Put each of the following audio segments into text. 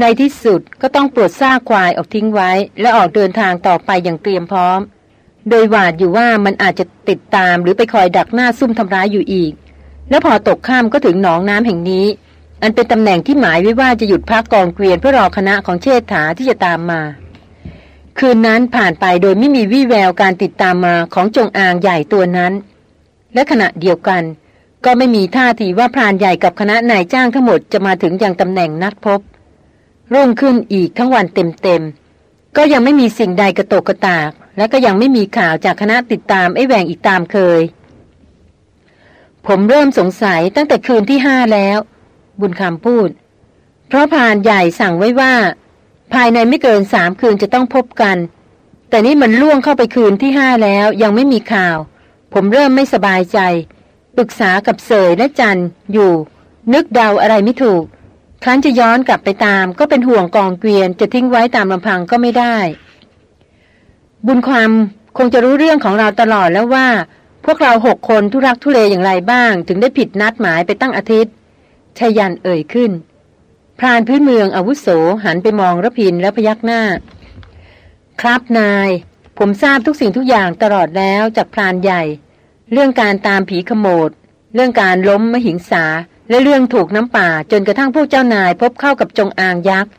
ในที่สุดก็ต้องปลดซากควายออกทิ้งไว้ และออกเดินทางต่อไปอย่างเตรียมพร้อม โดยหวาดอยู่ว่ามันอาจจะติดตามหรือไปคอยดักหน้าซุ่มทำร้ายอยู่อีก และพอตกข้ามก็ถึงหนองน้ำแห่งนี้ อันเป็นตำแหน่งที่หมายไว้ว่าจะหยุดพักกองเกวียนเพื่อรอคณะของเชษฐาที่จะตามมา คืนนั้นผ่านไปโดยไม่มีวี่แววการติดตามมาของจงอางใหญ่ตัวนั้น และขณะเดียวกัน ก็ไม่มีท่าทีว่าพรานใหญ่กับคณะนายจ้างทั้งหมดจะมาถึงยังตำแหน่งนัดพบ รุ่งขึ้นอีกทั้งวันเต็มๆ ก็ยังไม่มีสิ่งใดกระตกกระตาก และก็ยังไม่มีข่าวจากคณะติดตามไอ้แหวงอีกตามเคย ผมเริ่มสงสัยตั้งแต่คืนที่ห้าแล้ว บุญคำพูด เพราะพานใหญ่สั่งไว้ว่า ภายในไม่เกินสามคืนจะต้องพบกัน แต่นี่มันล่วงเข้าไปคืนที่ห้าแล้วยังไม่มีข่าว ผมเริ่มไม่สบายใจ ปรึกษากับเสยและจันอยู่ นึกเดาอะไรไม่ถูก ครั้นจะย้อนกลับไปตาม ก็เป็นห่วงกองเกวียนจะทิ้งไว้ตามลำพังก็ไม่ได้ บุญความคงจะรู้เรื่องของเราตลอดแล้วว่า พวกเราหกคนทุรักทุเลอย่างไรบ้าง ถึงได้ผิดนัดหมายไปตั้งอาทิตย์ชยันเอ่ยขึ้น พรานพื้นเมืองอาวุโสหันไปมองระพินแล้วพยักหน้า ครับนาย ผมทราบทุกสิ่งทุกอย่างตลอดแล้วจากพรานใหญ่ เรื่องการตามผีขโมด เรื่องการล้มมหิงสา และเรื่องถูกน้ำป่าจนกระทั่งพวกเจ้านายพบเข้ากับจงอางยักษ์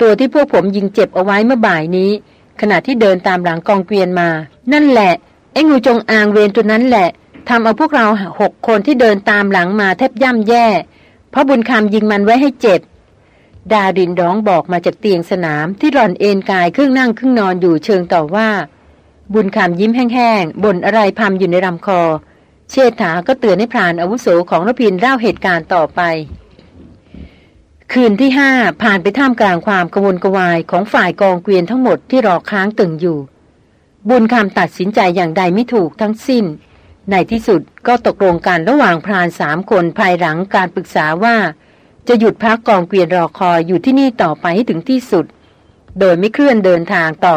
ตัวที่พวกผมยิงเจ็บเอาไว้เมื่อบ่ายนี้ ขณะที่เดินตามหลังกองเกวียนมา นั่นแหละไอ้งูจงอางเวรตัวนั้นแหละทำเอาพวกเราหกคนที่เดินตามหลังมาแทบย่ำแย่ เพราะบุญคำยิงมันไว้ให้เจ็บ ดาดินร้องบอกมาจากเตียงสนามที่หล่อนเอนกายครึ่งนั่งครึ่งนอนอยู่เชิงต่อว่า บุญคำยิ้มแห้งๆบ่นอะไรพำอยู่ในลำคอ เชษฐาก็เตือนให้พรานอาวุโสของรพินเล่าเหตุการณ์ต่อไป คืนที่ห้าผ่านไปท่ามกลางความกวนกวายของฝ่ายกองเกวียนทั้งหมดที่รอค้างตึงอยู่ บุญคำตัดสินใจอย่างใดไม่ถูกทั้งสิ้น ในที่สุดก็ตกลงกันระหว่างพรานสามคนภายหลังการปรึกษาว่า จะหยุดพักกองเกวียนรอคอยอยู่ที่นี่ต่อไปให้ถึงที่สุด โดยไม่เคลื่อนเดินทางต่อ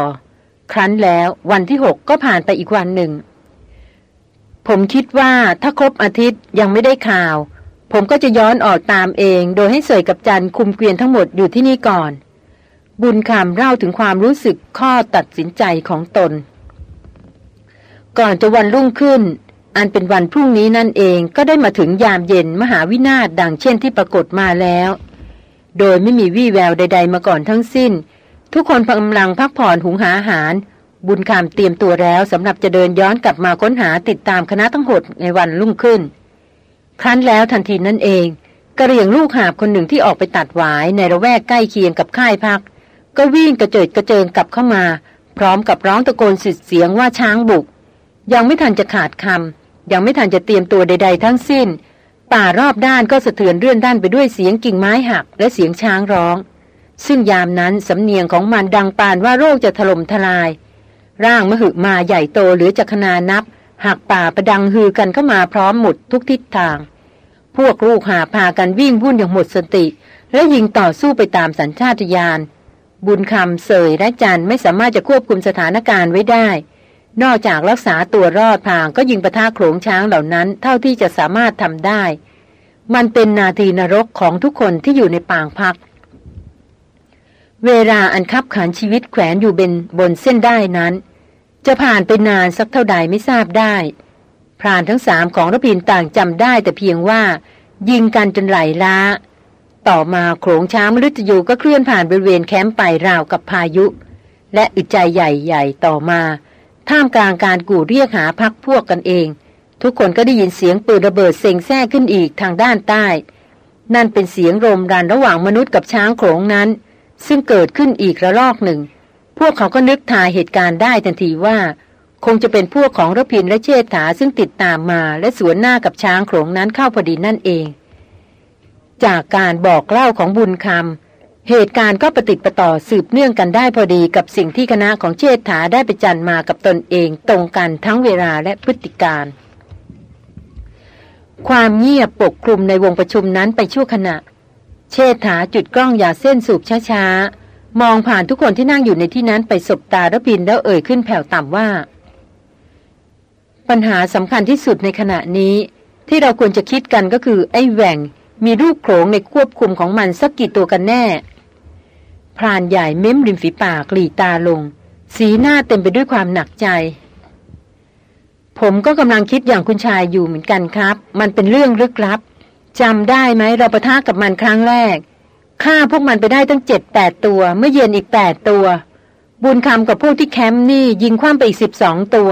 ครั้นแล้ววันที่หกก็ผ่านไปอีกวันหนึ่ง ผมคิดว่าถ้าครบอาทิตย์ยังไม่ได้ข่าว ผมก็จะย้อนออกตามเอง โดยให้เสยกับจันคุมเกวียนทั้งหมดอยู่ที่นี่ก่อน บุญคำเล่าถึงความรู้สึกข้อตัดสินใจของตน ก่อนจะวันรุ่งขึ้น อันเป็นวันพรุ่งนี้นั่นเองก็ได้มาถึงยามเย็นมหาวินาศดังเช่นที่ปรากฏมาแล้ว โดยไม่มีวี่แววใด ๆ มาก่อนทั้งสิ้น ทุกคนกำลังพักผ่อนหุงหาอาหาร บุญคำเตรียมตัวแล้วสำหรับจะเดินย้อนกลับมาค้นหาติดตามคณะทั้งหดในวันรุ่งขึ้น ครั้นแล้วทันทีนั่นเองกระเรียงลูกหาบคนหนึ่งที่ออกไปตัดหวายในระแวกใกล้เคียงกับค่ายพัก ก็วิ่งกระเจิดกระเจิงกลับเข้ามา พร้อมกับร้องตะโกนสุดเสียงว่าช้างบุก ยังไม่ทันจะขาดคำยังไม่ทันจะเตรียมตัวใด ๆ ทั้งสิ้น ป่ารอบด้านก็สะเทือนเรื่อนด้านไปด้วยเสียงกิ่งไม้หักและเสียงช้างร้อง ซึ่งยามนั้นสำเนียงของมันดังปานว่าโรคจะถล่มทลาย ร่างมหึมาใหญ่โตหรือจักนานับหักป่าประดังฮือกันเข้ามาพร้อมหมดทุกทิศทาง พวกลูกหาพากันวิ่งวุ่นอย่างหมดสติ และยิงต่อสู้ไปตามสัญชาตญาณบุญคำเสยและจันไม่สามารถจะควบคุมสถานการณ์ไว้ได้ นอกจากรักษาตัวรอดพางก็ยิงประท่าโขลงช้างเหล่านั้น เท่าที่จะสามารถทำได้ มันเป็นนาทีนรกของทุกคนที่อยู่ในปางพัก เวลาอันคับขันชีวิตแขวนอยู่บนบนเส้นได้นั้น จะผ่านไปนานสักเท่าใดไม่ทราบได้พรานทั้งสามของรพินต่างจำได้แต่เพียงว่า ยิงกันจนไหลล้า ต่อมาโขงช้างมฤตยูก็เคลื่อนผ่านบริเวณแคมป์ไปราวกับพายุ และอึดใจใหญ่ๆต่อมา ท่ามกลางการกู่เรียกหาพักพวกกันเอง ทุกคนก็ได้ยินเสียงปืนระเบิดเสียงแท้ขึ้นอีกทางด้านใต้ นั่นเป็นเสียงรมรันระหว่างมนุษย์กับช้างโขงนั้น ซึ่งเกิดขึ้นอีกระลอกหนึ่ง พวกเขาก็นึกทายเหตุการณ์ได้ทันทีว่า คงจะเป็นพวกของรพินและเชษฐาซึ่งติดตามมาและสวนหน้ากับช้างโขงนั้นเข้าพอดีนั่นเอง จากการบอกเล่าของบุญคำเหตุการณ์ก็ปฏิติประต่อสืบเนื่องกันได้พอดีกับสิ่งที่คณะของเชษฐาได้ไปจันมากับตนเองตรงกันทั้งเวลาและพฤติการความเงียบปกคลุมในวงประชุมนั้นไปชั่วขณะ เชษฐาจุดกล้องอย่าเส้นสูบช้าๆ มองผ่านทุกคนที่นั่งอยู่ในที่นั้นไปสบตาระพินแล้วเอ่ยขึ้นแผ่วต่ำว่า ปัญหาสำคัญที่สุดในขณะนี้ ที่เราควรจะคิดกันก็คือไอ้แหว่งมีรูปโขงในควบคุมของมันสักกี่ตัวกันแน่พรานใหญ่เม้มริมฝีปากกลีตาลง สีหน้าเต็มไปด้วยความหนักใจ ผมก็กำลังคิดอย่างคุณชายอยู่เหมือนกันครับ มันเป็นเรื่องลึกลับ จำได้ไหมเราประทะกับมันครั้งแรกฆ่าพวกมันไปได้ตั้งเจ็ดแปดตัว เมื่อเย็นอีกแปดตัว บุญคำกับพวกที่แคมป์นี่ยิงคว้างไปอีกสิบสองตัว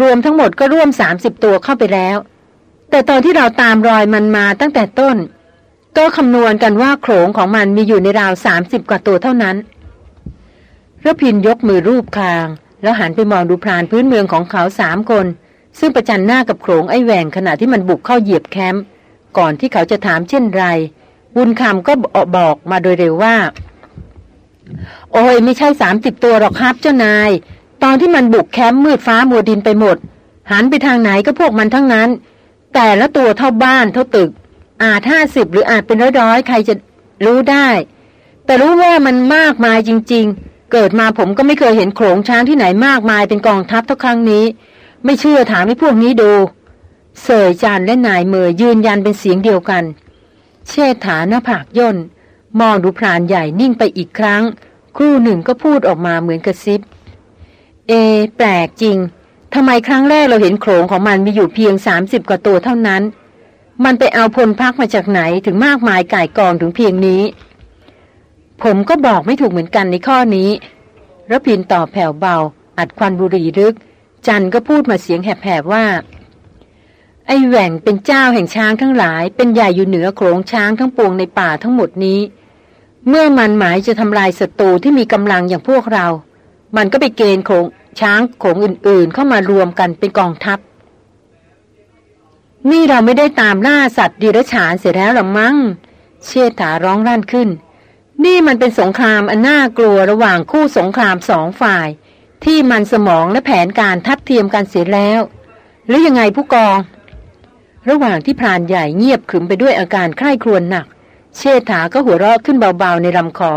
รวมทั้งหมดก็ร่วมสามสิบตัวเข้าไปแล้ว แต่ตอนที่เราตามรอยมันมาตั้งแต่ต้น ก็คำนวณกันว่าโขงของมันมีอยู่ในราวสามสิบกว่าตัวเท่านั้นระพินยกมือรูปคาง แล้วหันไปมองดูพรานพื้นเมืองของเขาสามคน ซึ่งประจันหน้ากับโขงไอ้แหวงขณะที่มันบุกเข้าเหยียบแคมป์ ก่อนที่เขาจะถามเช่นไร บุญคำก็บอกมาโดยเร็วว่า โอ้ยไม่ใช่สามสิบตัวหรอกครับเจ้านาย ตอนที่มันบุกแคมป์มืดฟ้ามัวดินไปหมด หันไปทางไหนก็พวกมันทั้งนั้น แต่ละตัวเท่าบ้านเท่าตึก อาจห้าสิบหรืออาจเป็นร้อยๆใครจะรู้ได้ แต่รู้ว่ามันมากมายจริง ๆ เกิดมาผมก็ไม่เคยเห็นโขลงช้างที่ไหนมากมายเป็นกองทัพเท่าครั้งนี้ ไม่เชื่อถามให้พวกนี้ดู เสยจานและนายเมยยืนยันเป็นเสียงเดียวกัน เชษฐาหน้าผากย่น มองดูพรานใหญ่นิ่งไปอีกครั้ง ครู่หนึ่งก็พูดออกมาเหมือนกระซิบ เอ แปลกจริงทำไมครั้งแรกเราเห็นโขลงของมันมีอยู่เพียงสามสิบกว่าตัวเท่านั้น มันไปเอาพลพักมาจากไหนถึงมากมายก่ายกองถึงเพียงนี้ ผมก็บอกไม่ถูกเหมือนกันในข้อนี้ระพินตอบแผ่วเบา อัดควันบุหรี่ลึก จันก็พูดมาเสียงแหบๆว่า ไอ้แหว่งเป็นเจ้าแห่งช้างทั้งหลาย เป็นใหญ่อยู่เหนือโขงช้างทั้งปวงในป่าทั้งหมดนี้ เมื่อมันหมายจะทำลายศัตรูที่มีกำลังอย่างพวกเรา มันก็ไปเกณฑ์โขงช้างโขงอื่น ๆ เข้ามารวมกันเป็นกองทัพ นี่เราไม่ได้ตามล่าสัตว์ดิรฉานเสียแล้วหรอมั้ง เชษฐาร้องรั่นขึ้น นี่มันเป็นสงครามอันน่ากลัวระหว่างคู่สงครามสองฝ่าย ที่มันสมองและแผนการทัดเทียมกันเสียแล้ว หรือยังไงผู้กอง ระหว่างที่พรานใหญ่เงียบขึมไปด้วยอาการคล้ายครวญหนัก เชษฐาก็หัวเราะขึ้นเบาๆในลำคอ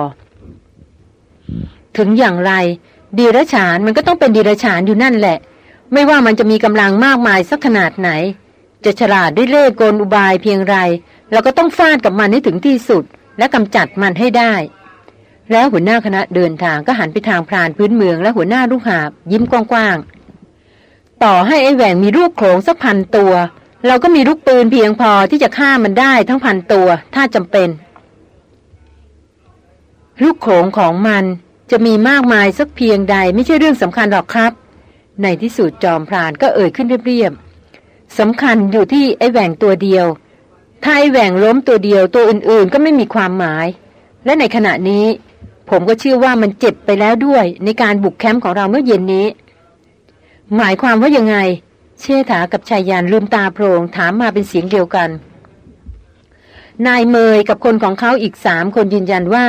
ถึงอย่างไร ดีรฉานมันก็ต้องเป็นดีรฉานอยู่นั่นแหละ ไม่ว่ามันจะมีกำลังมากมายสักขนาดไหน จะฉลาดด้วยเล่ห์กลอุบายเพียงไรเราก็ต้องฟาดกับมันให้ถึงที่สุด และกำจัดมันให้ได้ แล้วหัวหน้าคณะเดินทางก็หันไปทางพรานพื้นเมืองและหัวหน้าลูกหาบยิ้มกว้างๆต่อให้ไอ้แหวงมีรูปโขงสักพันตัว เราก็มีลูกปืนเพียงพอที่จะฆ่ามันได้ทั้งพันตัว ถ้าจำเป็น ลูกโขงของมันจะมีมากมายสักเพียงใดไม่ใช่เรื่องสำคัญหรอกครับ ในที่สุดจอมพรานก็เอ่ยขึ้นเรียบๆสำคัญอยู่ที่ไอ้แหว่งตัวเดียว ถ้าไอ้แหว่งล้มตัวเดียวตัวอื่นๆ ก็ไม่มีความหมาย และในขณะนี้ ผมก็เชื่อว่ามันเจ็บไปแล้วด้วย ในการบุกแคมป์ของเราเมื่อเย็นนี้ หมายความว่ายังไง เชษฐากับชายยานลืมตาโพรงถามมาเป็นเสียงเดียวกัน นายเมยกับคนของเขาอีกสามคนยืนยันว่า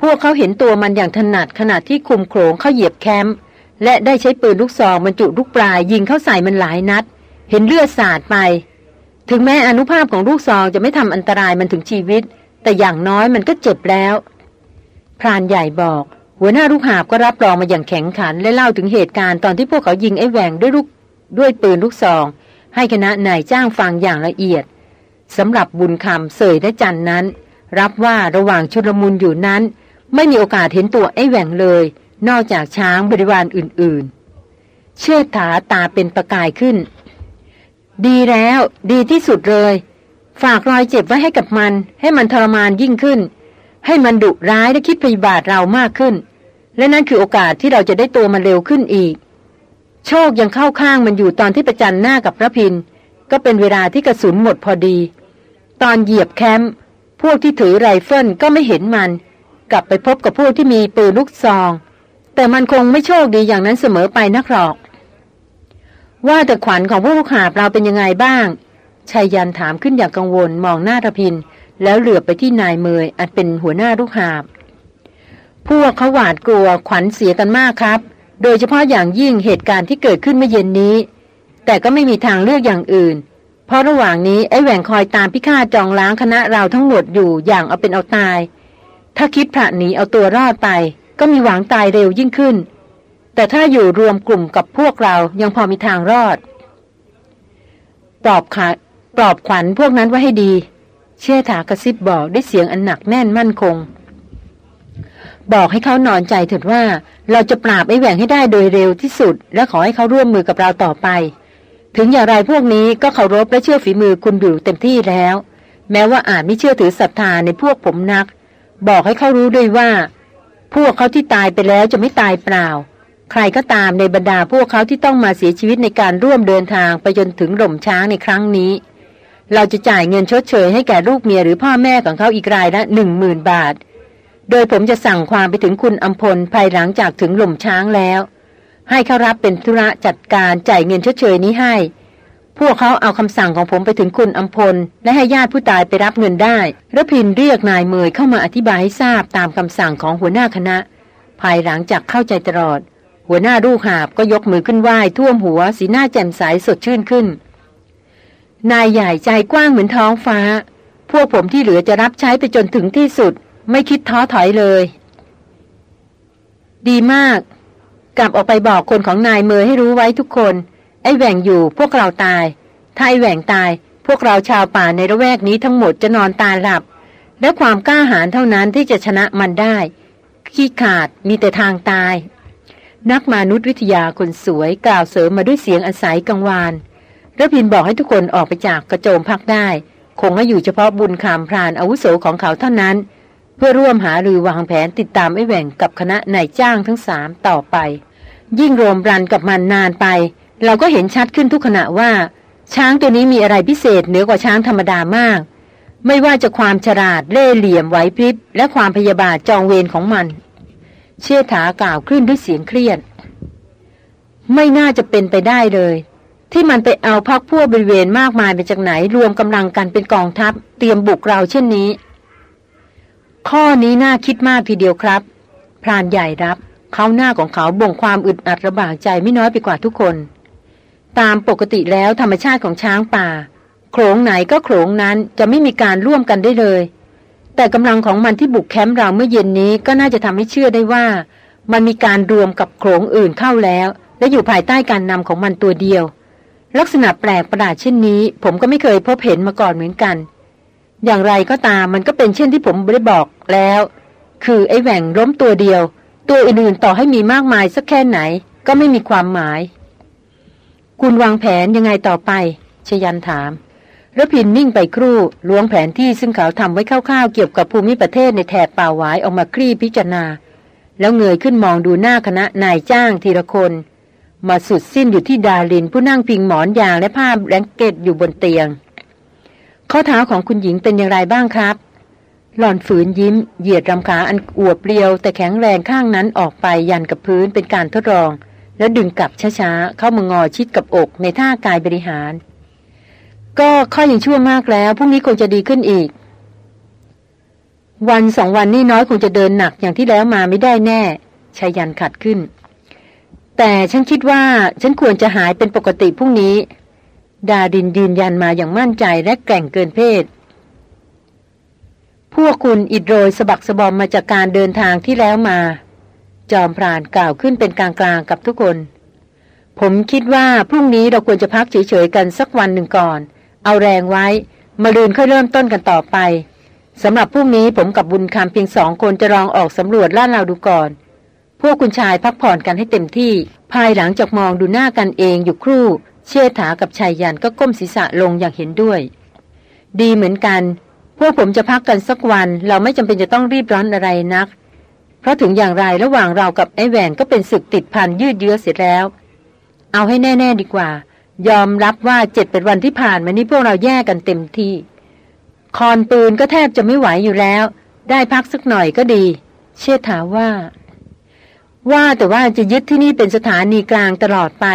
พวกเขาเห็นตัวมันอย่างถนัดขณะที่คุมโขงเข้าเหยียบแคมป์และได้ใช้ปืนลูกซองบรรจุลูกปลายยิงเข้าใส่มันหลายนัด เห็นเลือดสาดไป ถึงแม้อนุภาพของลูกซองจะไม่ทำอันตรายมันถึงชีวิต แต่อย่างน้อยมันก็เจ็บแล้วพรานใหญ่บอก หัวหน้าลูกหาบก็รับรองมาอย่างแข็งขัน และเล่าถึงเหตุการณ์ตอนที่พวกเขายิงไอ้แหวงด้วยลูก ด้วยปืนลูกซอง ให้คณะนายจ้างฟังอย่างละเอียดสำหรับบุญคำเสยและจันนั้น รับว่าระหว่างชุลมุนอยู่นั้น ไม่มีโอกาสเห็นตัวไอ้แหว่งเลย นอกจากช้างบริวารอื่นๆ เชื่อถาตาเป็นประกายขึ้น ดีแล้วดีที่สุดเลย ฝากรอยเจ็บไว้ให้กับมัน ให้มันทรมานยิ่งขึ้น ให้มันดุร้ายและคิดพยาบาทเรามากขึ้น และนั่นคือโอกาสที่เราจะได้ตัวมันเร็วขึ้นอีก โชคยังเข้าข้างมันอยู่ตอนที่ประจันหน้ากับพระพิน ก็เป็นเวลาที่กระสุนหมดพอดี ตอนเหยียบแคมป์พวกที่ถือไรเฟิลก็ไม่เห็นมัน กลับไปพบกับพวกที่มีปืนลูกซอง แต่มันคงไม่โชคดีอย่างนั้นเสมอไปนักหรอก ว่าแต่ขวัญของพวกลูกหาบเราเป็นยังไงบ้างชายยันถามขึ้นอย่างกังวลมองหน้าระพิน แล้วเหลือบไปที่นายเมยอันเป็นหัวหน้าลูกหาบ พวกเขาหวาดกลัวขวัญเสียกันมากครับ โดยเฉพาะอย่างยิ่งเหตุการณ์ที่เกิดขึ้นเมื่อเย็นนี้ แต่ก็ไม่มีทางเลือกอย่างอื่น เพราะระหว่างนี้ไอ้แหว่งคอยตามพิฆาตจองล้างคณะเราทั้งหมดอยู่อย่างเอาเป็นเอาตาย ถ้าคิดพระหนีเอาตัวรอดไป ก็มีหวังตายเร็วยิ่งขึ้น แต่ถ้าอยู่รวมกลุ่มกับพวกเรายังพอมีทางรอด ปลอบขาปลอบขวัญพวกนั้นไว้ให้ดี เชื่อถากระซิบบอกด้วยเสียงอันหนักแน่นมั่นคง บอกให้เขานอนใจเถิดว่า เราจะปราบไอ้แหว่งให้ได้โดยเร็วที่สุด และขอให้เขาร่วมมือกับเราต่อไป ถึงอย่างไรพวกนี้ก็เคารพและเชื่อฝีมือคุณอยู่เต็มที่แล้ว แม้ว่าอาจไม่เชื่อถือศรัทธาในพวกผมนัก บอกให้เขารู้ด้วยว่า พวกเขาที่ตายไปแล้วจะไม่ตายเปล่า ใครก็ตามในบรรดาพวกเขาที่ต้องมาเสียชีวิตในการร่วมเดินทางไปจนถึงหล่มช้างในครั้งนี้ เราจะจ่ายเงินชดเชยให้แก่ลูกเมียหรือพ่อแม่ของเขาอีกรายละหนึ่งหมื่นบาท โดยผมจะสั่งความไปถึงคุณอัมพลภายหลังจากถึงหล่มช้างแล้ว ให้เขารับเป็นธุระจัดการจ่ายเงินชดเชยนี้ให้ พวกเขาเอาคำสั่งของผมไปถึงคุณอัมพล และให้ญาติผู้ตายไปรับเงินได้ระพินเรียกนายเมยเข้ามาอธิบายให้ทราบตามคำสั่งของหัวหน้าคณะ ภายหลังจากเข้าใจตลอด หัวหน้าลูกหาบก็ยกมือขึ้นไหว้ท่วมหัวสีหน้าแจ่มใสสดชื่นขึ้น นายใหญ่ใจกว้างเหมือนท้องฟ้า พวกผมที่เหลือจะรับใช้ไปจนถึงที่สุด ไม่คิดท้อถอยเลย ดีมาก กลับออกไปบอกคนของนายเมอให้รู้ไว้ทุกคน ไอ้แหว่งอยู่พวกเราตาย ถ้าไอ้แหว่งตาย พวกเราชาวป่าในระแวกนี้ทั้งหมดจะนอนตายหลับ และความกล้าหาญเท่านั้นที่จะชนะมันได้ ขี้ขาดมีแต่ทางตาย นักมนุษยวิทยาคนสวยกล่าวเสริมมาด้วยเสียงอาศัยกังวานระพินบอกให้ทุกคนออกไปจากกระโจมพักได้ คงให้อยู่เฉพาะบุญคามพรานอาวุโสของเขาเท่านั้น พื่อร่วมหารือวางแผนติดตามไอ้แหว่งกับคณะนายจ้างทั้งสามต่อไป ยิ่งรวมรันกับมันนานไป เราก็เห็นชัดขึ้นทุกขณะว่า ช้างตัวนี้มีอะไรพิเศษเหนือกว่าช้างธรรมดามาก ไม่ว่าจะความฉลาดเล่เหลี่ยมไหวพริบ และความพยาบาทจองเวรของมัน เชี่ยถากล่าวขึ้นด้วยเสียงเครียด ไม่น่าจะเป็นไปได้เลย ที่มันไปเอาพักพวกบริเวณมากมายไปจากไหนรวมกำลังกันเป็นกองทัพ เตรียมบุกเราเช่นนี้ ข้อนี้น่าคิดมากทีเดียวครับ พรานใหญ่รับ เขาหน้าของเขาบ่งความอึดอัดระบากใจไม่น้อยไปกว่าทุกคน ตามปกติแล้วธรรมชาติของช้างป่า โขลงไหนก็โขลงนั้นจะไม่มีการร่วมกันได้เลย แต่กำลังของมันที่บุกแคมป์เราเมื่อเย็นนี้ก็น่าจะทำให้เชื่อได้ว่า มันมีการรวมกับโขลงอื่นเข้าแล้ว และอยู่ภายใต้การนำของมันตัวเดียว ลักษณะแปลกประหลาดเช่นนี้ ผมก็ไม่เคยพบเห็นมาก่อนเหมือนกัน อย่างไรก็ตามมันก็เป็นเช่นที่ผมได้บอกแล้ว คือไอ้แหว่งล้มตัวเดียว ตัวอื่นๆต่อให้มีมากมายสักแค่ไหน ก็ไม่มีความหมาย คุณวางแผนยังไงต่อไป ชยันถามระพินนิ่งไปครู่ล้วงแผนที่ซึ่งเขาทำไว้คร่าวๆเกี่ยวกับภูมิประเทศในแถบป่าหวายออกมาคลี่พิจารณา แล้วเงยขึ้นมองดูหน้าคณะนายจ้างทีละคน มาสุดสิ้นอยู่ที่ดาลินผู้นั่งพิงหมอนยางและผ้าแบงเกตอยู่บนเตียง ข้อเท้าของคุณหญิงเป็นอย่างไรบ้างครับ หล่อนฝืนยิ้ม เหยียดรำขาอันอวบเรียว แต่แข็งแรงข้างนั้นออกไปยันกับพื้นเป็นการทดลอง แล้วดึงกลับช้าๆ เข้ามางอชิดกับอกในท่ากายบริหาร ก็ข้อยังชั่วมากแล้วพรุ่งนี้คงจะดีขึ้นอีก วันสองวันนี้น้อยคงจะเดินหนักอย่างที่แล้วมาไม่ได้แน่ชายันขัดขึ้น แต่ฉันคิดว่าฉันควรจะหายเป็นปกติพรุ่งนี้ ดาดินยืนยันมาอย่างมั่นใจและแกร่งเกินเพศ พวกคุณอิดโรยสะบักสะบอมมาจากการเดินทางที่แล้วมา จอมพรานกล่าวขึ้นเป็นกลางๆกับทุกคน ผมคิดว่าพรุ่งนี้เราควรจะพักเฉยๆกันสักวันหนึ่งก่อน เอาแรงไว้ มาลืนค่อยเริ่มต้นกันต่อไปสำหรับพรุ่งนี้ผมกับบุญคำเพียงสองคนจะลองออกสำรวจล่าเราดูก่อน พวกคุณชายพักผ่อนกันให้เต็มที่ ภายหลังจากมองดูหน้ากันเองอยู่ครู่ เชษฐากับชายยันก็ก้มศีรษะลงอย่างเห็นด้วย ดีเหมือนกัน พวกผมจะพักกันสักวัน เราไม่จำเป็นจะต้องรีบร้อนอะไรนัก เพราะถึงอย่างไรระหว่างเรากับไอ้แหวนก็เป็นศึกติดพันยืดเยื้อเสร็จแล้ว เอาให้แน่ ๆ ดีกว่า ยอมรับว่าเจ็ดเป็นวันที่ผ่านมานี้พวกเราแยกกันเต็มที่ คอนปืนก็แทบจะไม่ไหวอยู่แล้ว ได้พักสักหน่อยก็ดี เชษฐาว่า ว่าแต่ว่าจะยึดที่นี่เป็นสถานีกลางตลอดไป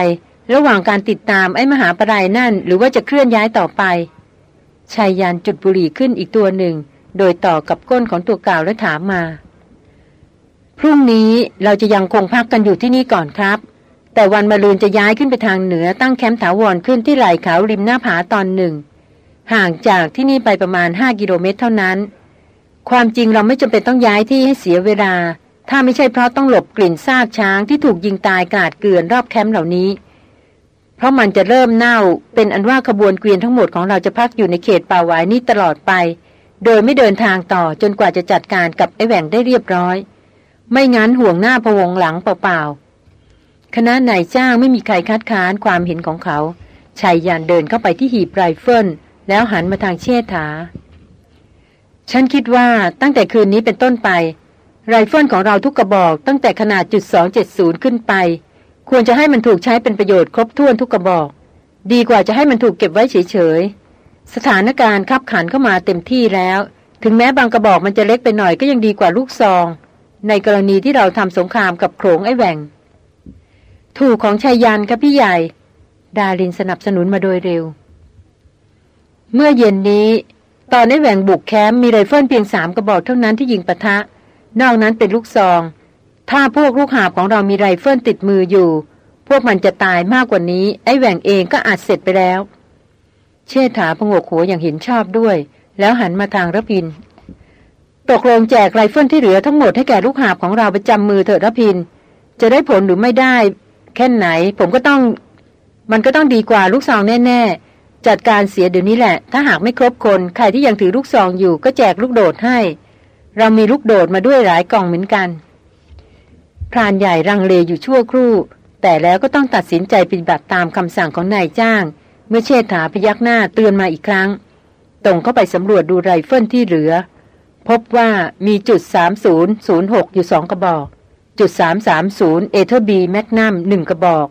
ระหว่างการติดตามไอ้มหาปรายนั่น หรือว่าจะเคลื่อนย้ายต่อไปชายยานจุดบุหรี่ขึ้นอีกตัวหนึ่ง โดยต่อกับก้นของตัวเก่าวและถามมา พรุ่งนี้เราจะยังคงพักกันอยู่ที่นี่ก่อนครับ แต่วันมะรืนจะย้ายขึ้นไปทางเหนือตั้งแคมป์ถาวรขึ้นที่ไหล่เขาริมหน้าผาตอนหนึ่ง ห่างจากที่นี่ไปประมาณห้ากิโลเมตรเท่านั้น ความจริงเราไม่จำเป็นต้องย้ายที่ให้เสียเวลา ถ้าไม่ใช่เพราะต้องหลบกลิ่นซากช้างที่ถูกยิงตายกาดเกลื่อนรอบแคมป์เหล่านี้ เพราะมันจะเริ่มเน่าเป็นอันว่าขบวนเกวียนทั้งหมดของเราจะพักอยู่ในเขตป่าหวายนี้ตลอดไป โดยไม่เดินทางต่อจนกว่าจะจัดการกับไอ้แหว่งได้เรียบร้อย ไม่งั้นห่วงหน้าพะวงหลังเปล่าๆคณะนายจ้างไม่มีใครคัดค้านความเห็นของเขาไชยยันต์เดินเข้าไปที่หีบไรเฟิลแล้วหันมาทางเชษฐา ฉันคิดว่าตั้งแต่คืนนี้เป็นต้นไป ไรเฟิลของเราทุกกระบอกตั้งแต่ขนาดจุด270ขึ้นไป ควรจะให้มันถูกใช้เป็นประโยชน์ครบถ้วนทุกกระบอก ดีกว่าจะให้มันถูกเก็บไว้เฉยๆ สถานการณ์คับขันเข้ามาเต็มที่แล้ว ถึงแม้บางกระบอกมันจะเล็กไปหน่อยก็ยังดีกว่าลูกซอง ในกรณีที่เราทำสงครามกับโขลงไอ้แหว่งถูกของไชยยันต์ค่ะพี่ใหญ่ ดารินสนับสนุนมาโดยเร็ว เมื่อเย็นนี้ตอนไอ้แหว่งบุกแคมป์มีไรเฟิลเพียงสามกระบอกเท่านั้นที่ยิงปะทะ นอกนั้นเป็นลูกซอง ถ้าพวกลูกหาบของเรามีไรเฟิลติดมืออยู่ พวกมันจะตายมากกว่านี้ ไอ้แหวงเองก็อาจเสร็จไปแล้ว เชษฐาพงกหัวอย่างเห็นชอบด้วย แล้วหันมาทางระพิน ตกลงแจกไรเฟิลที่เหลือทั้งหมดให้แก่ลูกหาบของเราประจำมือเถอะระพิน จะได้ผลหรือไม่ได้ แค่ไหน ผมก็ต้อง มันก็ต้องดีกว่าลูกซองแน่ ๆ จัดการเสียเดี๋ยวนี้แหละ ถ้าหากไม่ครบคนใครที่ยังถือลูกซองอยู่ก็แจกลูกโดดให้ เรามีลูกโดดมาด้วยหลายกล่องเหมือนกัน พรานใหญ่ลังเลอยู่ชั่วครู่ แต่แล้วก็ต้องตัดสินใจปฏิบัติตามคำสั่งของนายจ้าง เมื่อเชษฐาพยักหน้าเตือนมาอีกครั้ง ตรงเข้าไปสำรวจดูไรเฟิลที่เหลือ พบว่ามีจุด 3006 อยู่สองกระบอก จุด 300 Weatherby Magnum หนึ่งกระบอก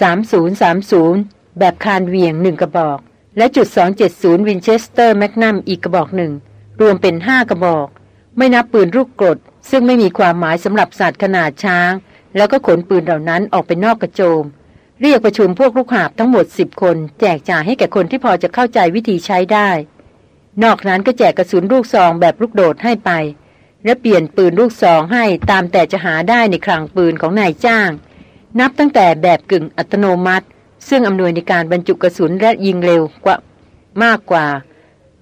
3030 แบบคานเหวี่ยงหนึ่งกระบอก และจุด 270 Winchester Magnum อีกกระบอกหนึ่งรวมเป็นห้ากระบอก ไม่นับปืนลูกกรด ซึ่งไม่มีความหมายสำหรับสัตว์ขนาดช้าง แล้วก็ขนปืนเหล่านั้นออกไปนอกกระโจม เรียกประชุมพวกลูกหาบทั้งหมด 10 คน แจกจ่ายให้แก่คนที่พอจะเข้าใจวิธีใช้ได้ นอกนั้นก็แจกกระสุนลูกซองแบบลูกโดดให้ไป และเปลี่ยนปืนลูกซองให้ตามแต่จะหาได้ในคลังปืนของนายจ้าง นับตั้งแต่แบบกึ่งอัตโนมัติ ซึ่งอำนวยในการบรรจุกระสุนและยิงเร็วกว่ามากกว่า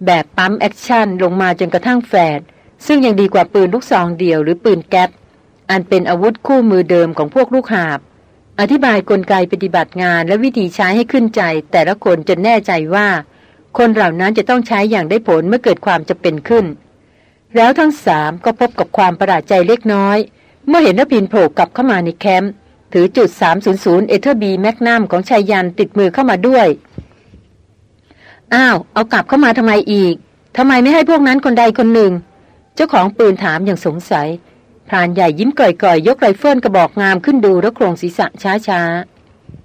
แบบ pump action ลงมาจนกระทั่งแฝด ซึ่งยังดีกว่าปืนลูกซองเดี่ยวหรือปืนแก๊ปอันเป็นอาวุธคู่มือเดิมของพวกลูกหาบ อธิบายกลไกปฏิบัติงานและวิธีใช้ให้ขึ้นใจ แต่ละคนจนแน่ใจว่า คนเหล่านั้นจะต้องใช้อย่างได้ผลเมื่อเกิดความจำเป็นขึ้น แล้วทั้งสามก็พบกับความประหลาดใจเล็กน้อย เมื่อเห็นรพินทร์โผล่กลับเข้ามาในแคมป์ถือจุด 300 Weatherby Magnum ของไชยยันต์ติดมือเข้ามาด้วย อ้าว เอากลับเข้ามาทำไมอีกทำไมไม่ให้พวกนั้นคนใดคนหนึ่ง เจ้าของปืนถามอย่างสงสัย พรานใหญ่ยิ้มกร่อยๆยกไรเฟิลกระบอกงามขึ้นดูแล้วโครงศีรษะช้า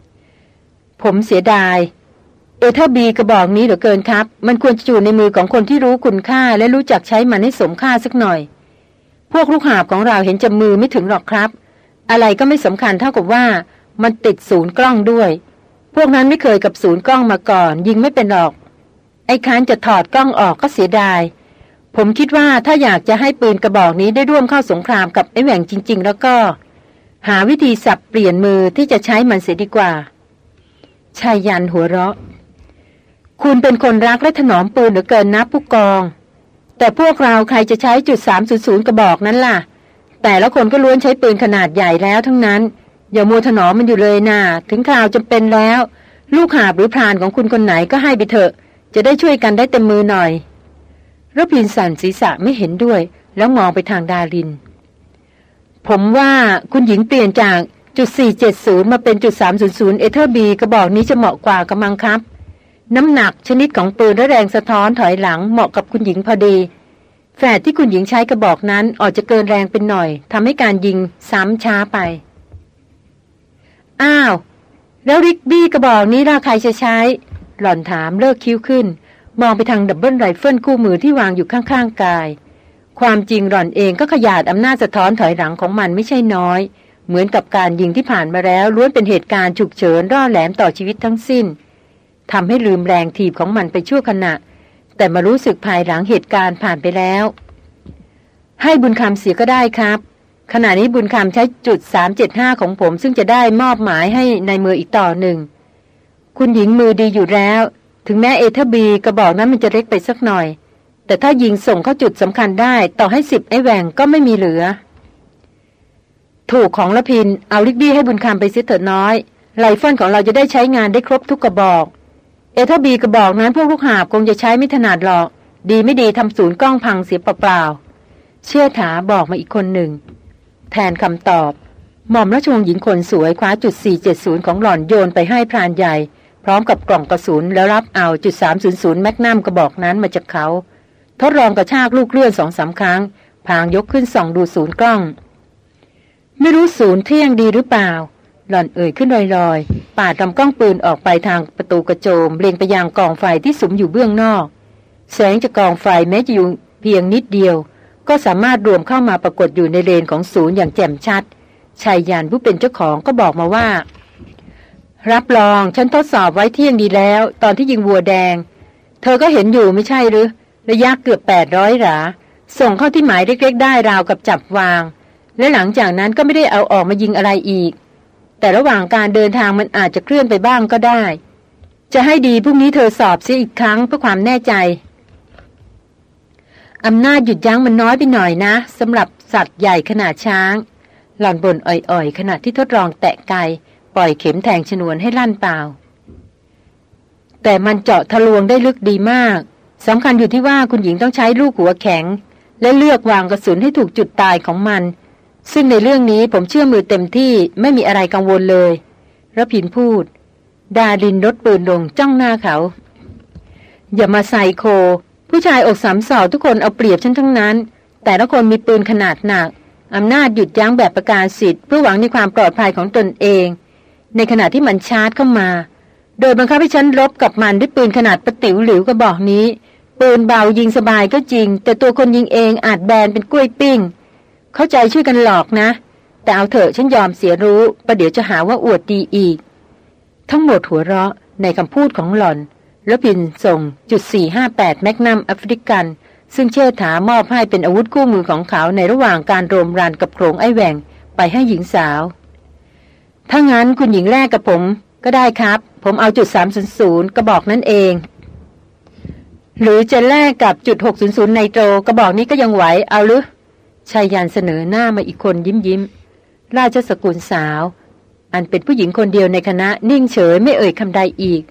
ๆ ผมเสียดาย Weatherby กระบอกนี้เหลือเกินครับ มันควรจะอยู่ในมือของคนที่รู้คุณค่าและรู้จักใช้มันให้สมค่าสักหน่อย พวกลูกหาบของเราเห็นจะมือไม่ถึงหรอกครับ อะไรก็ไม่สำคัญเท่ากับว่ามันติดศูนย์กล้องด้วย พวกนั้นไม่เคยกับศูนย์กล้องมาก่อน ยิงไม่เป็นหรอก ไอ้คันจะถอดกล้องออกก็เสียดาย ผมคิดว่าถ้าอยากจะให้ปืนกระบอกนี้ได้ร่วมเข้าสงครามกับไอ้แหว่งจริง ๆ แล้วก็ หาวิธีสับเปลี่ยนมือที่จะใช้มันเสียดีกว่าชายยันหัวเราะ คุณเป็นคนรักและถนอมปืนเหลือเกินนะผู้กอง แต่พวกเราใครจะใช้จุด300กระบอกนั้นล่ะ แต่ละคนก็ล้วนใช้ปืนขนาดใหญ่แล้วทั้งนั้น อย่ามัวถนอมมันอยู่เลยนะ่าถึงคราวจำเป็นแล้ว ลูกหาบหรือพรานของคุณคนไหนก็ให้ไปเถอะ จะได้ช่วยกันได้เต็มมือหน่อย รพินสันศีรษะไม่เห็นด้วย แล้วมองไปทางดาริน ผมว่าคุณหญิงเปลี่ยนจากจุด 470 มาเป็นจุด 300 เอเธอร์บีกระบอกนี้จะเหมาะกว่ากำลังครับ น้ำหนักชนิดของปืนและแรงสะท้อนถอยหลังเหมาะกับคุณหญิงพอดีแฝดที่คุณหญิงใช้กระบอกนั้นออกจะเกินแรงเป็นหน่อยทำให้การยิงซ้ำช้าไป อ้าว แล้ว Rigby กระบอกนี้ล่ะใครจะใช้ หล่อนถามเลิกคิ้วขึ้น มองไปทาง double rifle คู่มือที่วางอยู่ข้างๆกาย ความจริงหล่อนเองก็ขยาดอำนาจสะท้อนถอยหลังของมันไม่ใช่น้อย เหมือนกับการยิงที่ผ่านมาแล้วล้วนเป็นเหตุการณ์ฉุกเฉินล่อแหลมต่อชีวิตทั้งสิ้นทำให้ลืมแรงถีบของมันไปชั่วขณะ แต่มารู้สึกภายหลังเหตุการณ์ผ่านไปแล้ว ให้บุญคำเสียก็ได้ครับ ขณะนี้บุญคำใช้จุด 375 ของผมซึ่งจะได้มอบหมายให้ในมืออีกต่อหนึ่ง คุณหญิงมือดีอยู่แล้ว ถึงแม้ Weatherby กระบอกนั้นมันจะเล็กไปสักหน่อย แต่ถ้ายิงส่งเข้าจุดสำคัญได้ ต่อให้สิบไอ้แหว่งก็ไม่มีเหลือ ถูกของรพินทร์ เอา Rigby ให้บุญคำไปเสียเถิดน้อยไรเฟิลของเราจะได้ใช้งานได้ครบทุกกระบอก เอทบีกระบอกนั้นพวกลูกหาบคงจะใช้ไม่ถนัดหรอก ดีไม่ดีทำศูนย์กล้องพังเสียเปล่าๆเชื่อถาบอกมาอีกคนหนึ่ง แทนคำตอบ หม่อมราชวงศ์หญิงคนสวยคว้าจุด470ของหล่อนโยนไปให้พรานใหญ่ พร้อมกับกล่องกระสุนแล้วรับเอาจุด300แมกนัมกระบอกนั้นมาจากเขา ทดลองกระชากลูกเลื่อนสองสาครั้ง พางยกขึ้นส่องดูศูนย์กล้อง ไม่รู้ศูนย์เที่ยงดีหรือเปล่า หล่อนเอ่ยขึ้นลอยๆ ปาดลำกล้องปืนออกไปทางประตูกระโจมเล็งไปยังกองไฟที่สุมอยู่เบื้องนอก แสงจากกองไฟแม้จะอยู่เพียงนิดเดียว ก็สามารถรวมเข้ามาปรากฏอยู่ในเลนของศูนย์อย่างแจ่มชัดชายยานผู้เป็นเจ้าของก็บอกมาว่า รับรองฉันทดสอบไว้เที่ยงดีแล้ว ตอนที่ยิงวัวแดง เธอก็เห็นอยู่ไม่ใช่หรือ ระยะเกือบแปดร้อยหรา ส่งเข้าที่หมายเล็กๆ ได้ราวกับจับวาง และหลังจากนั้นก็ไม่ได้เอาออกมายิงอะไรอีก แต่ระหว่างการเดินทางมันอาจจะเคลื่อนไปบ้างก็ได้ จะให้ดีพรุ่งนี้เธอสอบเสียอีกครั้งเพื่อความแน่ใจอำนาจหยุดยั้งมันน้อยไปหน่อยนะสำหรับสัตว์ใหญ่ขนาดช้าง หล่อนบ่นอ่อยๆ ขณะที่ทดลองแตะไก ปล่อยเข็มแทงชนวนให้ลั่นเปล่า แต่มันเจาะทะลวงได้ลึกดีมากสำคัญอยู่ที่ว่าคุณหญิงต้องใช้ลูกหัวแข็ง และเลือกวางกระสุนให้ถูกจุดตายของมัน ซึ่งในเรื่องนี้ผมเชื่อมือเต็มที่ไม่มีอะไรกังวลเลยระพินพูด ดาดินรถปืนลงจ้องหน้าเขา อย่ามาใส่โค ผู้ชายอกสามสอทุกคนเอาเปรียบฉันทั้งนั้น แต่ละคนมีปืนขนาดหนักอำนาจหยุดยั้งแบบประกาศสิทธิ์เพื่อหวังในความปลอดภัยของตนเอง ในขณะที่มันชาร์จเข้ามา โดยบังคับให้ฉันรบกับมันด้วยปืนขนาดประติ๋วหลิวกระบอกนี้ ปืนเบายิงสบายก็จริง แต่ตัวคนยิงเองอาจแบนเป็นกล้วยปิ้ง เข้าใจช่วยกันหลอกนะ แต่เอาเถอะฉันยอมเสียรู้ประเดี๋ยวจะหาว่าอวดดีอีก ทั้งหมดหัวเราะในคำพูดของหล่อน แล้วพินส่งจุด458แมกนัมแอฟริกัน ซึ่งเชิดถามอบให้เป็นอาวุธคู่มือของเขาในระหว่างการโรมรันกับโขงไอแหวงไปให้หญิงสาว ถ้างั้นคุณหญิงแรกกับผม ก็ได้ครับ ผมเอาจุด 300 กระบอกนั่นเอง หรือจะแลกกับจุด 600 ไนโตรกระบอกนี้ก็ยังไหว เอาหรือชายยันเสนอหน้ามาอีกคนยิ้มยิ้ม ราชสกุลสาว อันเป็นผู้หญิงคนเดียวในคณะนิ่งเฉยไม่เอ่ยคำใดอีก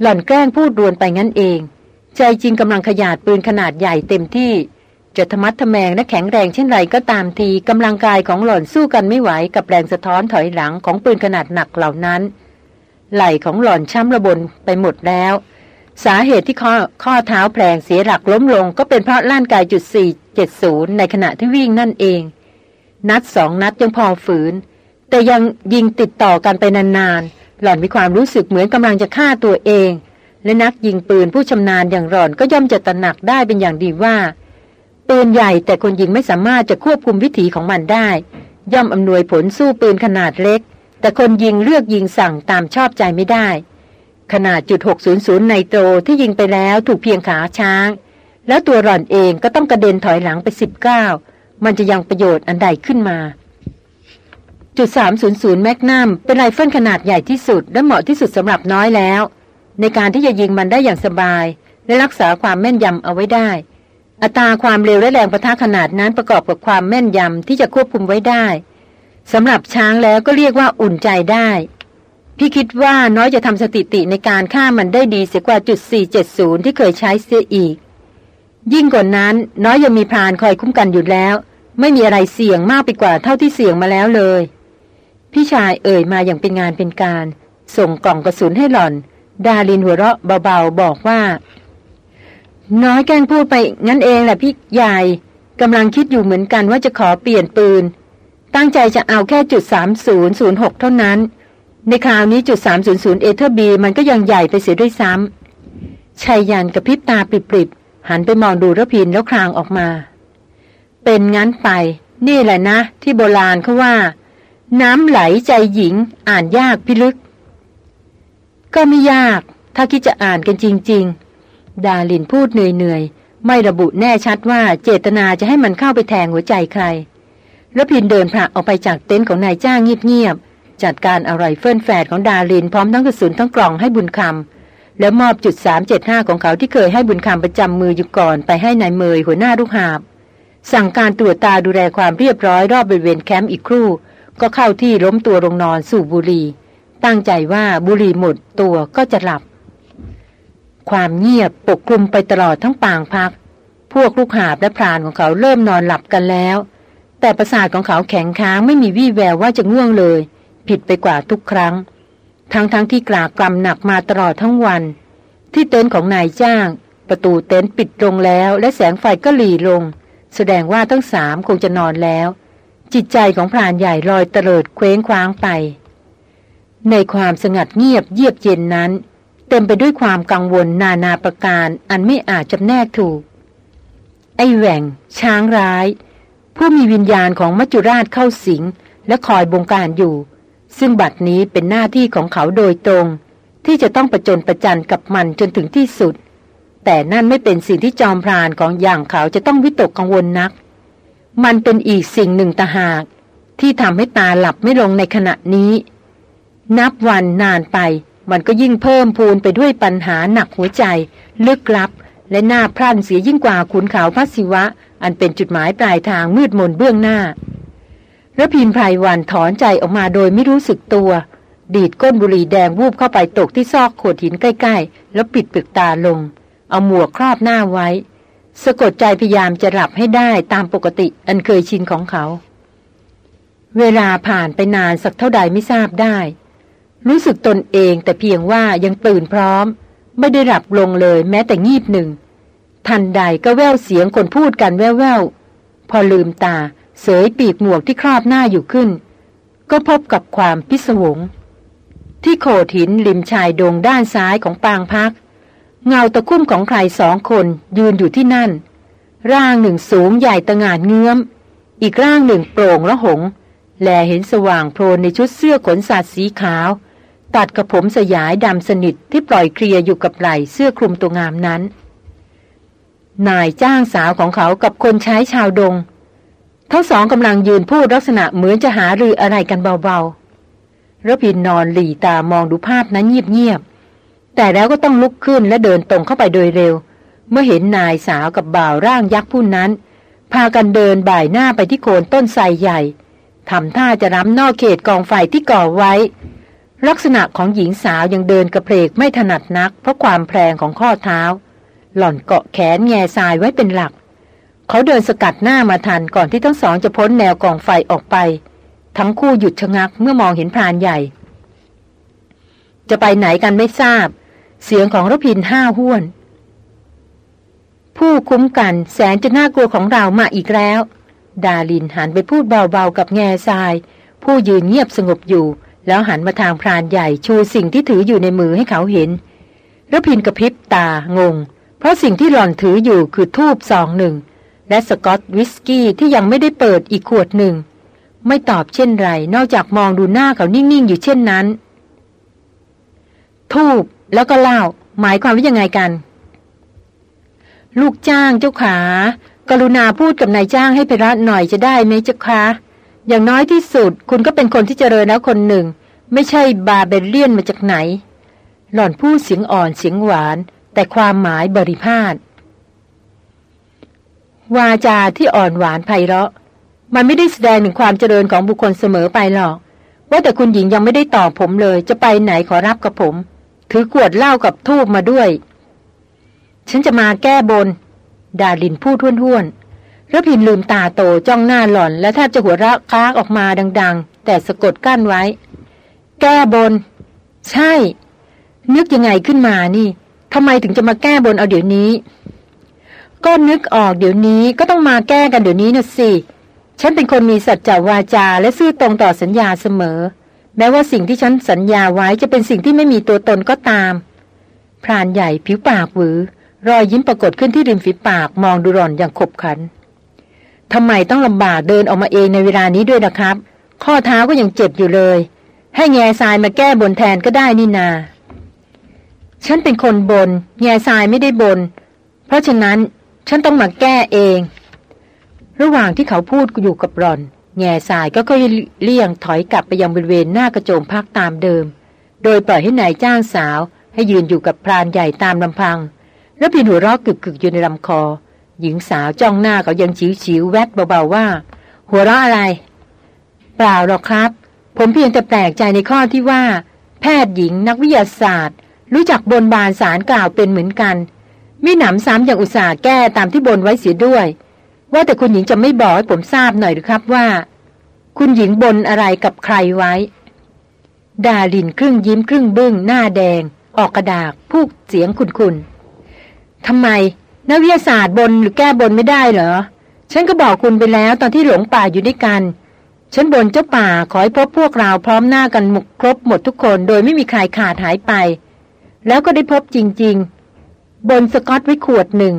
หล่อนแกล้งพูดรวนไปงั้นเอง ใจจริงกำลังขยาดปืนขนาดใหญ่เต็มที่ จะธรรมัดทแมงและแข็งแรงเช่นไรก็ตามทีกำลังกายของหล่อนสู้กันไม่ไหวกับแรงสะท้อนถอยหลังของปืนขนาดหนักเหล่านั้น ไหล่ของหล่อนช้ำระบนไปหมดแล้ว สาเหตุที่ข้อข้อเท้าแผลงเสียหลักล้มลง ก็เป็นเพราะล่านกายจุด470 ในขณะที่วิ่งนั่นเอง นัดสองนัดยังพอฝืน แต่ยังยิงติดต่อกันไปนานๆ หล่อนมีความรู้สึกเหมือนกำลังจะฆ่าตัวเอง และนักยิงปืนผู้ชำนาญอย่างหล่อนก็ย่อมจะตระหนักได้เป็นอย่างดีว่า ปืนใหญ่แต่คนยิงไม่สามารถจะควบคุมวิถีของมันได้ ย่อมอำนวยผลสู้ปืนขนาดเล็ก แต่คนยิงเลือกยิงสั่งตามชอบใจไม่ได้ ขนาดจุด600ในโตรที่ยิงไปแล้วถูกเพียงขาช้าง แล้วตัวหล่อนเองก็ต้องกระเด็นถอยหลังไป 19 มันจะยังประโยชน์อันใดขึ้นมาจุด300 แมกนัมเป็นไรเฟิลขนาดใหญ่ที่สุด และเหมาะที่สุดสำหรับน้อยแล้ว ในการที่จะยิงมันได้อย่างสบาย และรักษาความแม่นยำเอาไว้ได้ อัตราความเร็วและแรงประทะขนาดนั้นประกอบกับความแม่นยำที่จะควบคุมไว้ได้สำหรับช้างแล้วก็เรียกว่าอุ่นใจได้ พี่คิดว่าน้อยจะทำสถิติในการฆ่ามันได้ดีเสียกว่าจุด470 ที่เคยใช้เสียอีก ยิ่งกว่านั้น น้อยยังมีพรานคอยคุ้มกันอยู่แล้ว ไม่มีอะไรเสี่ยงมากไปกว่าเท่าที่เสี่ยงมาแล้วเลย พี่ชายเอ่ยมาอย่างเป็นงานเป็นการ ส่งกล่องกระสุนให้หล่อน ดาลินหัวเราะเบาๆบอกว่า น้อยแกล้งพูดไปงั้นเองแหละพี่ใหญ่กำลังคิดอยู่เหมือนกันว่าจะขอเปลี่ยนปืน ตั้งใจจะเอาแค่จุด3006 เท่านั้น ในคราวนี้จุด300เอเธอร์บีมันก็ยังใหญ่ไปเสียด้วยซ้ำชายยันกระพริบตาปริบๆ หันไปมองดูระพินแล้วคลางออกมา เป็นงั้นไป นี่แหละนะ ที่โบราณเขาว่า น้ำไหลใจหญิงอ่านยากพิลึก ก็ไม่ยาก ถ้าคิดจะอ่านกันจริง ๆ ดาลินพูดเหนื่อยๆ ไม่ระบุแน่ชัดว่าเจตนาจะให้มันเข้าไปแทงหัวใจใครแล้วพินเดินผ่าออกไปจากเต็นท์ของนายจ้างเงียบๆ จัดการอร่อยเฟิ่นแฝดของดาลินพร้อมทั้งกระสุนทั้งกล่องให้บุญคำแล้วมอบจุด375ของเขาที่เคยให้บุญคำประจำมืออยู่ก่อนไปให้นายเมยหัวหน้าลูกหาบ สั่งการตรวจตาดูแลความเรียบร้อยรอบบริเวณแคมป์อีกครู่ ก็เข้าที่ล้มตัวลงนอนสู่บุรี ตั้งใจว่าบุรีหมดตัวก็จะหลับ ความเงียบปกคลุมไปตลอดทั้งปางพัก พวกลูกหาบและพรานของเขาเริ่มนอนหลับกันแล้ว แต่ประสาทของเขาแข็งค้างไม่มีวี่แววว่าจะง่วงเลย ผิดไปกว่าทุกครั้ง ทั้งๆทที่กลากกรำหนักมาตลอดทั้งวัน ที่เต็นท์ของนายจ้าง ประตูเต็นท์ปิดลงแล้ว และแสงไฟก็หลีลง แสดงว่าทั้งสามคงจะนอนแล้ว จิตใจของพรานใหญ่ลอยเตลิดเคว้งคว้างไป ในความสงัดเงียบเยียบเย็นนั้น เต็มไปด้วยความกังวลนานาประการอันไม่อาจจำแนกถูก ไอ้แหว่ง ช้างร้าย ผู้มีวิญญาณของมัจจุราชเข้าสิง และคอยบงการอยู่ ซึ่งบัดนี้เป็นหน้าที่ของเขาโดยตรง ที่จะต้องประจนประจันกับมันจนถึงที่สุด แต่นั่นไม่เป็นสิ่งที่จอมพรานของอย่างเขาจะต้องวิตกกังวลนัก มันเป็นอีกสิ่งหนึ่งตาหาก ที่ทำให้ตาหลับไม่ลงในขณะนี้ นับวันนานไป มันก็ยิ่งเพิ่มพูนไปด้วยปัญหาหนักหัวใจ ลึกลับ และหน้าพร่านเสียยิ่งกว่าขุนเขาพระศิวะ อันเป็นจุดหมายปลายทางมืดมนเบื้องหน้าระพินไพรวันถอนใจออกมาโดยไม่รู้สึกตัว ดีดก้นบุหรี่แดงวูบเข้าไปตกที่ซอกโขดหินใกล้ๆ แล้วปิดปึกตาลง เอาหมวกครอบหน้าไว้ สะกดใจพยายามจะหลับให้ได้ตามปกติอันเคยชินของเขา เวลาผ่านไปนานสักเท่าใดไม่ทราบได้ รู้สึกตนเองแต่เพียงว่ายังตื่นพร้อม ไม่ได้หลับลงเลยแม้แต่งีบหนึ่ง ทันใดก็แววเสียงคนพูดกันแววแววพอลืมตาเสยปีกหมวกที่ครอบหน้าอยู่ขึ้น ก็พบกับความพิศวง ที่โขดหินริมชายโดงด้านซ้ายของปางพัก เงาตะคุ่มของใครสองคนยืนอยู่ที่นั่น ร่างหนึ่งสูงใหญ่ตะงานเงื้อม อีกร่างหนึ่งโปร่งและหง แลเห็นสว่างโพลนในชุดเสื้อขนสัตว์สีขาว ตัดกระผมสยายดำสนิทที่ปล่อยเคลียอยู่กับไหล่เสื้อคลุมตัวงามนั้น นายจ้างสาวของเขากับคนใช้ชาวดง ทั้งสองกำลังยืนพูดลักษณะเหมือนจะหารืออะไรกันเบาๆระพินนอนหลีตามองดูภาพนั้นเงียบๆ แต่แล้วก็ต้องลุกขึ้นและเดินตรงเข้าไปโดยเร็ว เมื่อเห็นนายสาวกับบ่าวร่างยักษ์ผู้นั้น พากันเดินบ่ายหน้าไปที่โคนต้นไทรใหญ่ทำท่าจะรับนอกเขตกองไฟที่ก่อไว้ ลักษณะของหญิงสาวยังเดินกระเพกไม่ถนัดนัก เพราะความแพรงของข้อเท้า หล่อนเกาะแขนแง่ทรายไว้เป็นหลัก เขาเดินสกัดหน้ามาทันก่อนที่ทั้งสองจะพ้นแนวกองไฟออกไป ทั้งคู่หยุดชะงักเมื่อมองเห็นพรานใหญ่ จะไปไหนกันไม่ทราบ เสียงของรพินห้าห้วน ผู้คุ้มกันแสนจะน่ากลัวของเรามาอีกแล้ว ดาลินหันไปพูดเบาๆกับแง่ทราย ผู้ยืนเงียบสงบอยู่ แล้วหันมาทางพรานใหญ่ชูสิ่งที่ถืออยู่ในมือให้เขาเห็นรพินกระพริบตางง เพราะสิ่งที่หล่อนถืออยู่คือทูบซองหนึ่ง และสกอตวิสกี้ที่ยังไม่ได้เปิดอีกขวดหนึ่ง ไม่ตอบเช่นไร นอกจากมองดูหน้าเขานิ่งๆอยู่เช่นนั้น ทูบแล้วก็เล่า หมายความว่ายังไงกัน ลูกจ้างเจ้าขา กรุณาพูดกับนายจ้างให้ไปรัดหน่อยจะได้ไหมเจ้าคะ อย่างน้อยที่สุด คุณก็เป็นคนที่เจริญแล้วคนหนึ่ง ไม่ใช่บาเบเลียนมาจากไหน หล่อนพูดเสียงอ่อนเสียงหวาน แต่ความหมายบริพาทวาจาที่อ่อนหวานไพเราะ มันไม่ได้แสดงถึงความเจริญของบุคคลเสมอไปหรอก ว่าแต่คุณหญิงยังไม่ได้ตอบผมเลย จะไปไหนขอรับกับผม ถือกวดเหล้ากับทูบมาด้วย ฉันจะมาแก้บน ดาลินพูดท้วนๆ ระพินลืมตาโตจ้องหน้าหล่อน และแทบจะหัวเราะค้างออกมาดัง ๆ แต่สะกดกั้นไว้ แก้บน ใช่ นึกยังไงขึ้นมานี่ทำไมถึงจะมาแก้บนเอาเดี๋ยวนี้ ก็นึกออกเดี๋ยวนี้ก็ต้องมาแก้กันเดี๋ยวนี้นะสิฉันเป็นคนมีสัจจวาจาและซื่อตรงต่อสัญญาเสมอ แม้ว่าสิ่งที่ฉันสัญญาไว้จะเป็นสิ่งที่ไม่มีตัวตนก็ตามพรานใหญ่ผิวปากหวือ รอยยิ้มปรากฏขึ้นที่ริมฝีปากมองดูร่อนอย่างขบขัน ทำไมต้องลำบากเดินออกมาเองในเวลานี้ด้วยนะครับ ข้อเท้าก็ยังเจ็บอยู่เลย ให้แง่ทรายมาแก้บนแทนก็ได้นี่นา ฉันเป็นคนบน แง่ทรายไม่ได้บน เพราะฉะนั้นฉันต้องมาแก้เอง ระหว่างที่เขาพูดอยู่กับรอน แง่ทรายก็ค่อยเลี่ยงถอยกลับไปยังบริเวณหน้ากระโจมพักตามเดิม โดยปล่อยให้นายจ้างสาว ให้ยืนอยู่กับพรานใหญ่ตามลำพัง แล้วพินหัวรอกกึกๆอยู่ในลำคอ หญิงสาวจ้องหน้าเขายังฉิวๆแวดเบาๆว่า หัวเราะอะไร เปล่าหรอกครับ ผมเพียงแต่แปลกใจในข้อที่ว่า แพทย์หญิงนักวิทยาศาสตร์ รู้จักบนบานสารกล่าวเป็นเหมือนกันมีหนำซ้ำอย่างอุตส่าห์แก้ตามที่บนไว้เสียด้วย ว่าแต่คุณหญิงจะไม่บอกให้ผมทราบหน่อยหรือครับว่า คุณหญิงบนอะไรกับใครไว้ ดาลินครึ่งยิ้มครึ่งบึง้งหน้าแดง ออกกระดากพูกเสียงคุณคุณทำไม นักวิทยาศาสตร์บนหรือแก้บนไม่ได้เหรอ ฉันก็บอกคุณไปแล้วตอนที่หลงป่าอยู่ด้วยกัน ฉันบนเจ้าป่าขอให้พบพวกเราพร้อมหน้ากันหมดครบหมดทุกคนโดยไม่มีใครขาดหายไป แล้วก็ได้พบจริง ๆ บนสกอตไว้ขวดหนึ่ง